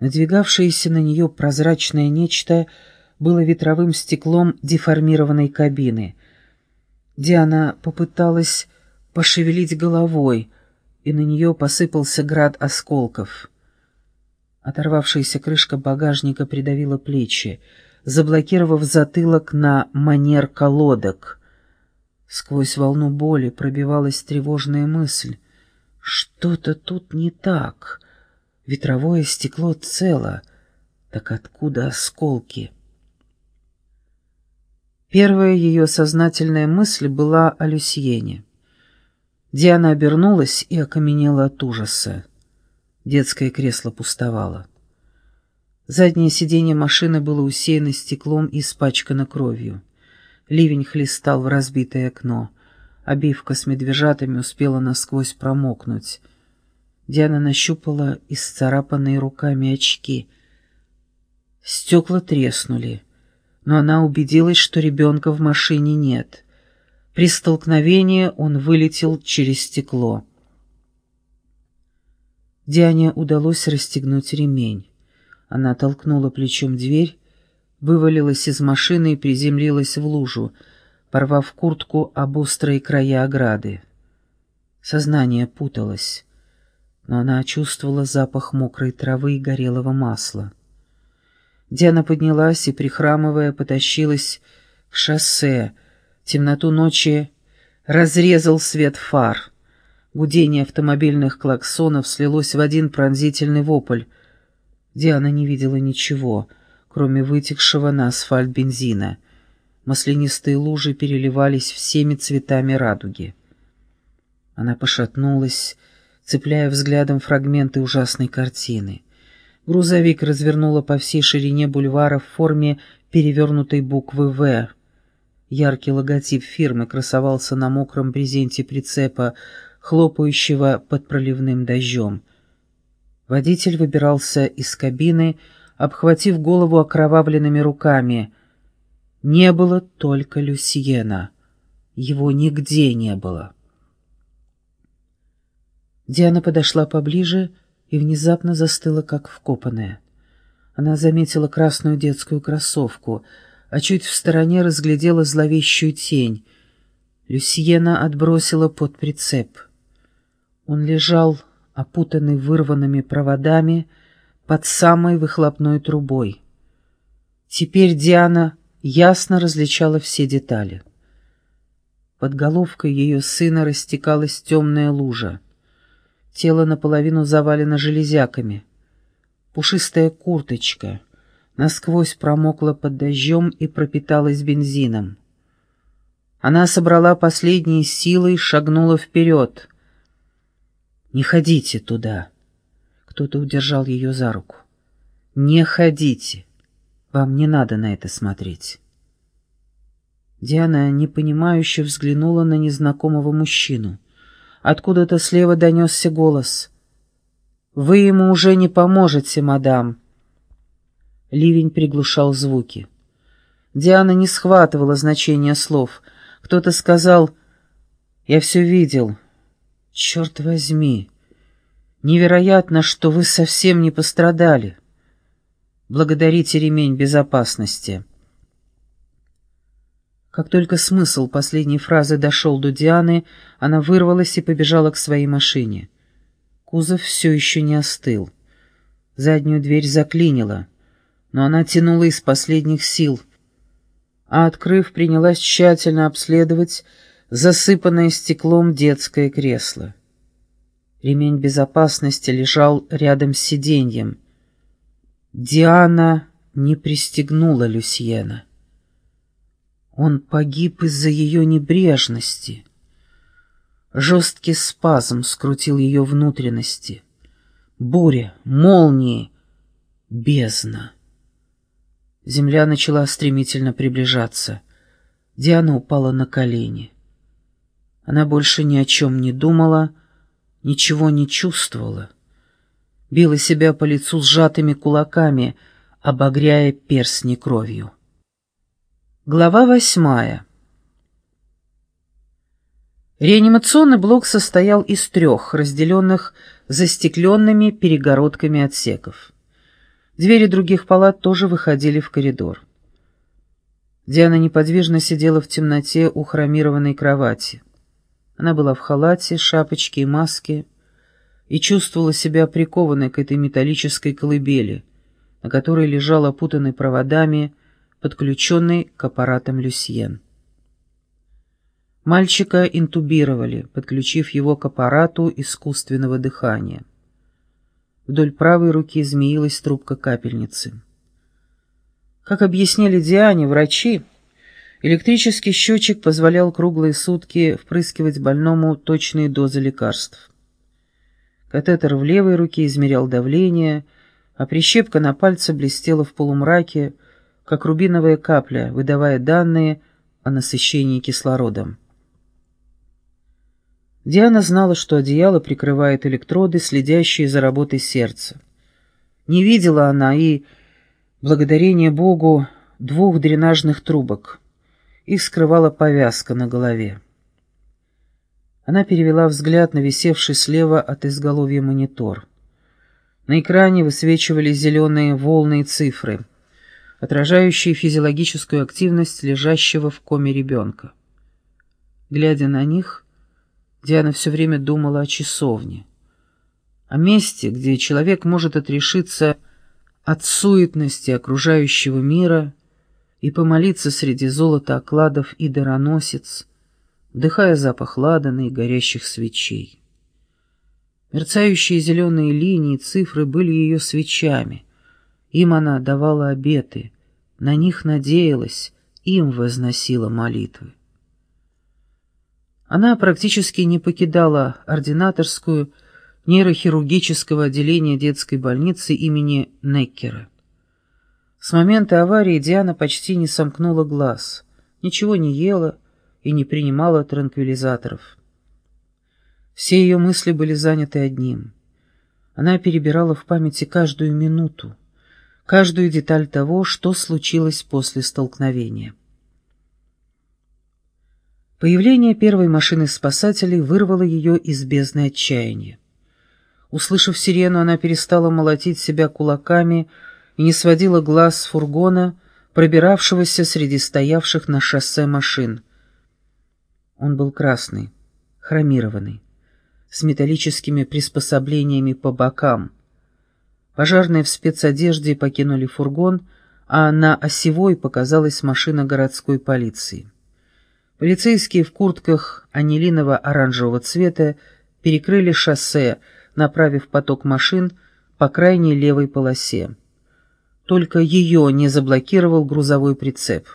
Надвигавшееся на нее прозрачное нечто было ветровым стеклом деформированной кабины. Диана попыталась пошевелить головой, и на нее посыпался град осколков. Оторвавшаяся крышка багажника придавила плечи, заблокировав затылок на манер колодок. Сквозь волну боли пробивалась тревожная мысль. Что-то тут не так. Ветровое стекло цело. Так откуда осколки? Первая ее сознательная мысль была о Люсьене. Диана обернулась и окаменела от ужаса. Детское кресло пустовало. Заднее сиденье машины было усеяно стеклом и испачкано кровью. Ливень хлестал в разбитое окно. Обивка с медвежатами успела насквозь промокнуть. Диана нащупала исцарапанные руками очки. Стекла треснули, но она убедилась, что ребенка в машине нет. При столкновении он вылетел через стекло. Диане удалось расстегнуть ремень. Она толкнула плечом дверь, вывалилась из машины и приземлилась в лужу, порвав куртку об острые края ограды. Сознание путалось, но она чувствовала запах мокрой травы и горелого масла. Диана поднялась и, прихрамывая, потащилась к шоссе. Темноту ночи разрезал свет фар. Гудение автомобильных клаксонов слилось в один пронзительный вопль. Диана не видела ничего, кроме вытекшего на асфальт бензина. Маслянистые лужи переливались всеми цветами радуги. Она пошатнулась, цепляя взглядом фрагменты ужасной картины. Грузовик развернуло по всей ширине бульвара в форме перевернутой буквы «В». Яркий логотип фирмы красовался на мокром брезенте прицепа, хлопающего под проливным дождем. Водитель выбирался из кабины, обхватив голову окровавленными руками. Не было только Люсьена. Его нигде не было. Диана подошла поближе и внезапно застыла, как вкопанная. Она заметила красную детскую кроссовку, а чуть в стороне разглядела зловещую тень. Люсьена отбросила под прицеп. Он лежал, опутанный вырванными проводами, под самой выхлопной трубой. Теперь Диана ясно различала все детали. Под головкой ее сына растекалась темная лужа. Тело наполовину завалено железяками. Пушистая курточка насквозь промокла под дождем и пропиталась бензином. Она собрала последние силы и шагнула вперед — «Не ходите туда!» Кто-то удержал ее за руку. «Не ходите! Вам не надо на это смотреть!» Диана непонимающе взглянула на незнакомого мужчину. Откуда-то слева донесся голос. «Вы ему уже не поможете, мадам!» Ливень приглушал звуки. Диана не схватывала значения слов. Кто-то сказал «Я все видел, «Черт возьми! Невероятно, что вы совсем не пострадали. Благодарите ремень безопасности». Как только смысл последней фразы дошел до Дианы, она вырвалась и побежала к своей машине. Кузов все еще не остыл. Заднюю дверь заклинила, но она тянула из последних сил, а, открыв, принялась тщательно обследовать засыпанное стеклом детское кресло. Ремень безопасности лежал рядом с сиденьем. Диана не пристегнула Люсьена. Он погиб из-за ее небрежности. Жесткий спазм скрутил ее внутренности. Буря, молнии, бездна. Земля начала стремительно приближаться. Диана упала на колени. Она больше ни о чем не думала, ничего не чувствовала. Била себя по лицу сжатыми кулаками, обогряя перстни кровью. Глава восьмая. Реанимационный блок состоял из трех, разделенных застекленными перегородками отсеков. Двери других палат тоже выходили в коридор. Диана неподвижно сидела в темноте у хромированной кровати. Она была в халате, шапочке и маске и чувствовала себя прикованной к этой металлической колыбели, на которой лежал опутанный проводами, подключенный к аппаратам Люсьен. Мальчика интубировали, подключив его к аппарату искусственного дыхания. Вдоль правой руки змеилась трубка капельницы. Как объяснили Диане врачи, электрический счетчик позволял круглые сутки впрыскивать больному точные дозы лекарств. Катетер в левой руке измерял давление, а прищепка на пальце блестела в полумраке, как рубиновая капля, выдавая данные о насыщении кислородом. Диана знала, что одеяло прикрывает электроды, следящие за работой сердца. Не видела она и, благодарение Богу, двух дренажных трубок. Их скрывала повязка на голове. Она перевела взгляд на висевший слева от изголовья монитор. На экране высвечивались зеленые волны и цифры, отражающие физиологическую активность лежащего в коме ребенка. Глядя на них, Диана все время думала о часовне, о месте, где человек может отрешиться от суетности окружающего мира и помолиться среди золота окладов и дароносец, вдыхая запах ладана и горящих свечей. Мерцающие зеленые линии цифры были ее свечами. Им она давала обеты, на них надеялась, им возносила молитвы. Она практически не покидала ординаторскую нейрохирургического отделения детской больницы имени Неккера. С момента аварии Диана почти не сомкнула глаз, ничего не ела и не принимала транквилизаторов. Все ее мысли были заняты одним. Она перебирала в памяти каждую минуту, каждую деталь того, что случилось после столкновения. Появление первой машины спасателей вырвало ее из бездны отчаяния. Услышав сирену, она перестала молотить себя кулаками и не сводила глаз с фургона, пробиравшегося среди стоявших на шоссе машин. Он был красный, хромированный, с металлическими приспособлениями по бокам. Пожарные в спецодежде покинули фургон, а на осевой показалась машина городской полиции. Полицейские в куртках анилиново-оранжевого цвета перекрыли шоссе, направив поток машин по крайней левой полосе. Только ее не заблокировал грузовой прицеп.